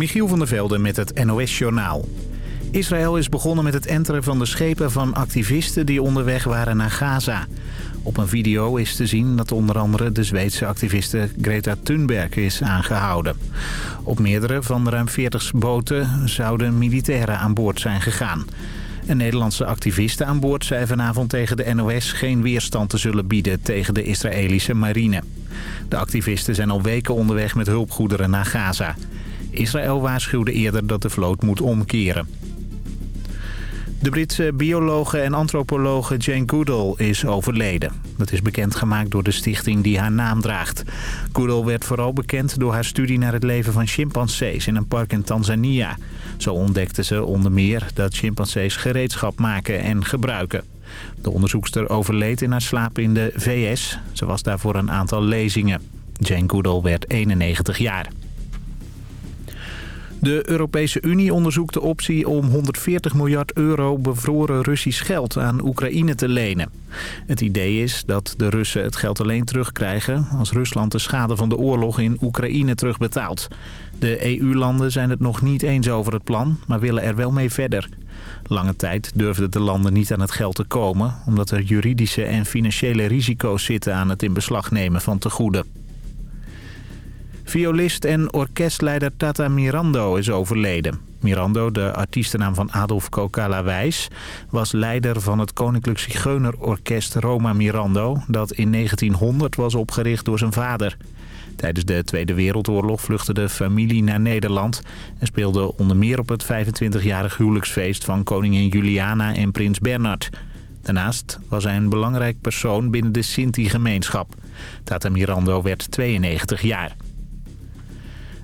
Michiel van der Velde met het NOS-journaal. Israël is begonnen met het enteren van de schepen van activisten die onderweg waren naar Gaza. Op een video is te zien dat onder andere de Zweedse activiste Greta Thunberg is aangehouden. Op meerdere van de ruim 40 boten zouden militairen aan boord zijn gegaan. Een Nederlandse activiste aan boord zei vanavond tegen de NOS geen weerstand te zullen bieden tegen de Israëlische marine. De activisten zijn al weken onderweg met hulpgoederen naar Gaza. Israël waarschuwde eerder dat de vloot moet omkeren. De Britse biologe en antropologe Jane Goodall is overleden. Dat is bekendgemaakt door de stichting die haar naam draagt. Goodall werd vooral bekend door haar studie naar het leven van chimpansees in een park in Tanzania. Zo ontdekte ze onder meer dat chimpansees gereedschap maken en gebruiken. De onderzoekster overleed in haar slaap in de VS. Ze was daar voor een aantal lezingen. Jane Goodall werd 91 jaar. De Europese Unie onderzoekt de optie om 140 miljard euro bevroren Russisch geld aan Oekraïne te lenen. Het idee is dat de Russen het geld alleen terugkrijgen als Rusland de schade van de oorlog in Oekraïne terugbetaalt. De EU-landen zijn het nog niet eens over het plan, maar willen er wel mee verder. Lange tijd durfden de landen niet aan het geld te komen... omdat er juridische en financiële risico's zitten aan het in beslag nemen van tegoeden. Violist en orkestleider Tata Mirando is overleden. Mirando, de artiestennaam van Adolf Kokala Wijs, was leider van het Koninklijk Zigeunerorkest Roma Mirando... dat in 1900 was opgericht door zijn vader. Tijdens de Tweede Wereldoorlog vluchtte de familie naar Nederland... en speelde onder meer op het 25-jarig huwelijksfeest van koningin Juliana en prins Bernard... Daarnaast was hij een belangrijk persoon binnen de Sinti-gemeenschap. Tata Mirando werd 92 jaar.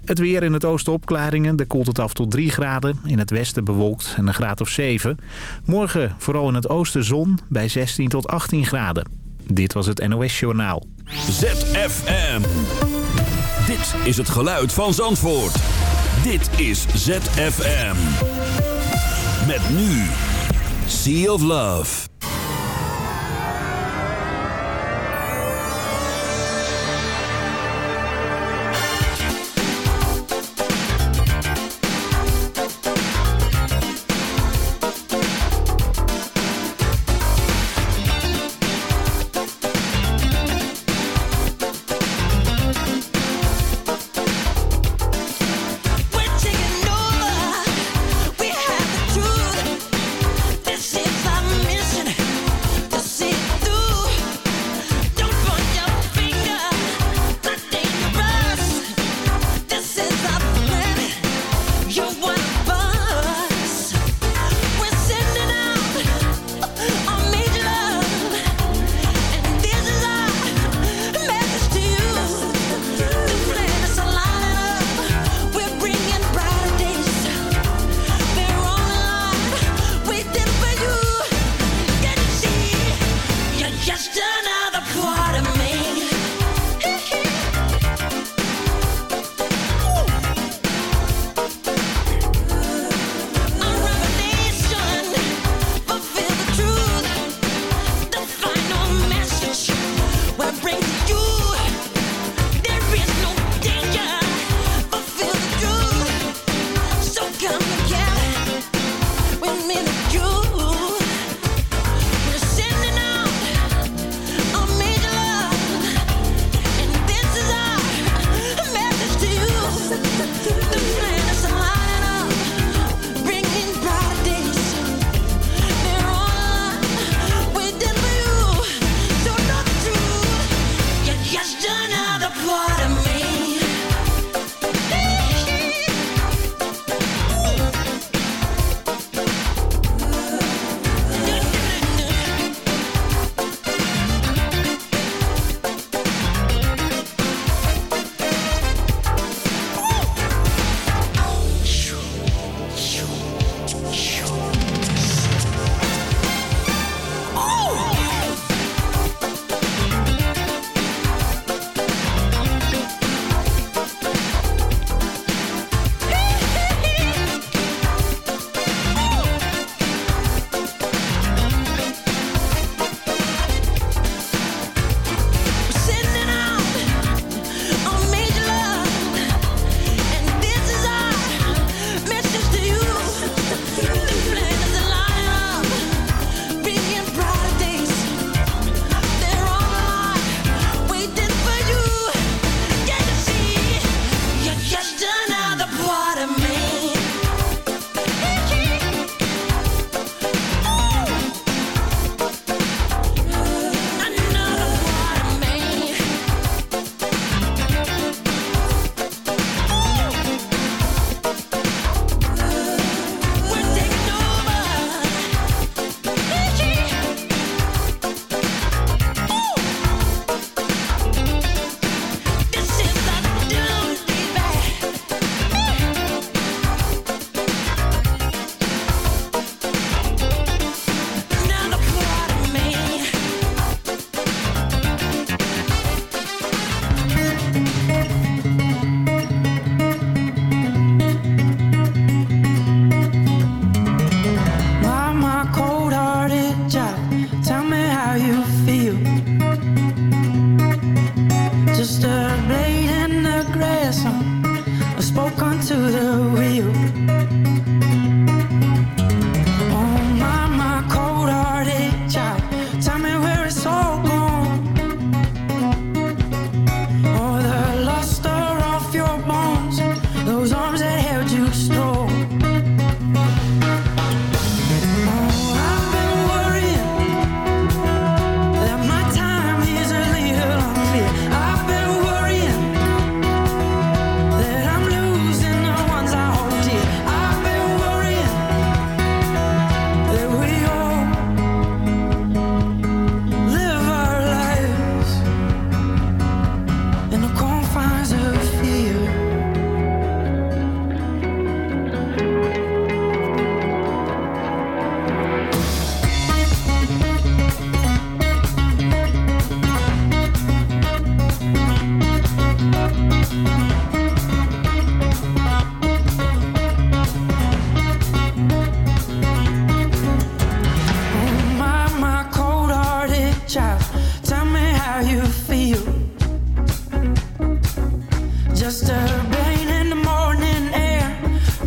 Het weer in het oosten opklaringen. De koelt het af tot 3 graden. In het westen bewolkt en een graad of 7. Morgen vooral in het oosten zon bij 16 tot 18 graden. Dit was het NOS Journaal. ZFM. Dit is het geluid van Zandvoort. Dit is ZFM. Met nu. Sea of Love.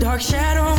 dark shadow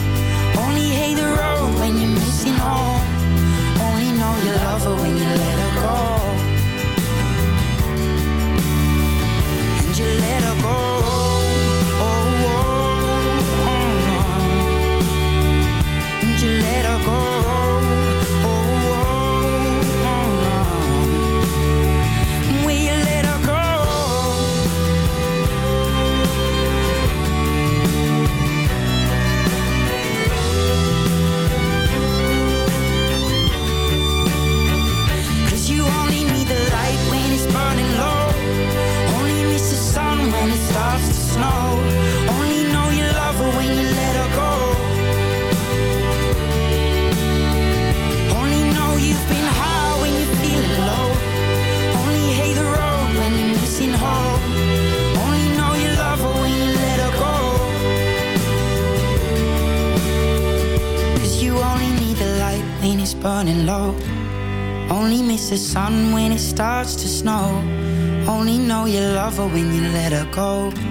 Only hate the road when you're missing home. Only know you love her her when you let her go.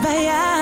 bij jou.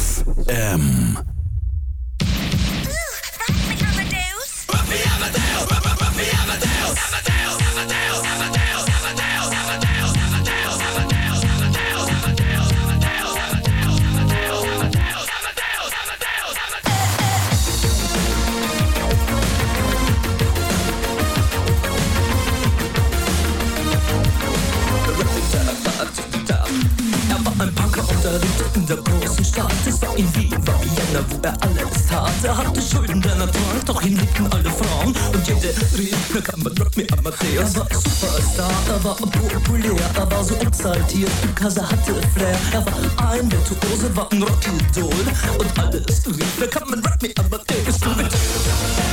FM. Äh, Wer alles tat. Er hatte Schulden der Natur, doch ihn liebten alle Frauen und jede rief, na kann man Rock me Amadeus. Er war Superstar, er war populär, er war so exaltiert, because er hatte Flair. Er war ein Virtuose, war ein Rockidol und alles rief, na kann man Rock me Amadeus. Amadeus.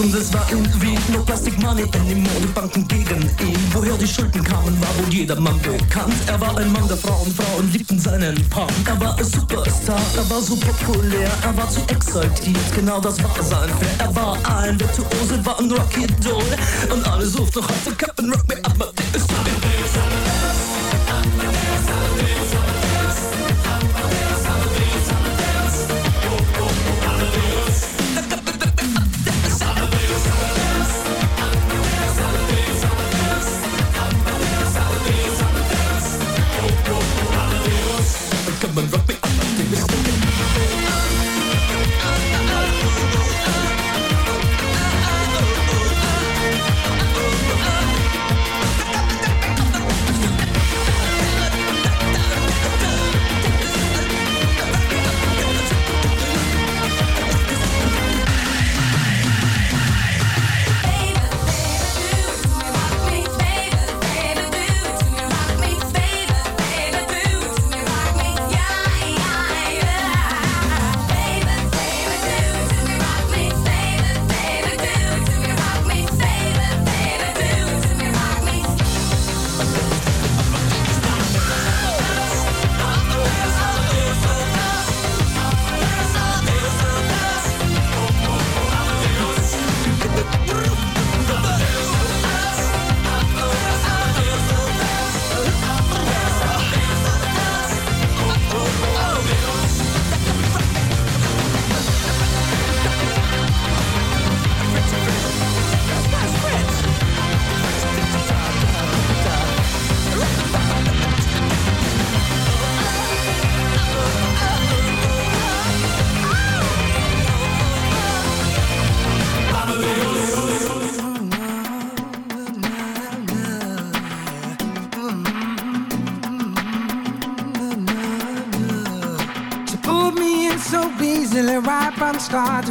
Und es war in Wien No Plastic Money in den Modebanken gegen ihn. Woher die Schulden kamen, war wohl jedermann bekannt. Er war ein Mann der Frauen, Frauen liebten seinen Punk. Er war ein Superstar, er war so populär Er war zu exaltiert, genau das war sein Flair. Er war ein Virtuose, war ein Rocky-Doll Und alle suchten noch heute Captain Rock aber der ist so Come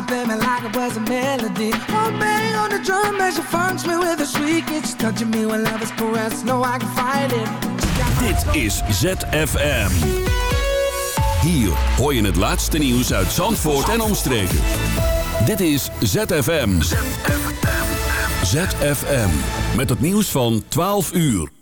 play me like it was a melody. One bang on the drum as she funks me with a shriek. It's touching me when love is caressed. No, I can fight it. Dit is ZFM. Hier hoor je het laatste nieuws uit Zandvoort en omstreken. Dit is ZFM. ZFM. Met het nieuws van 12 uur.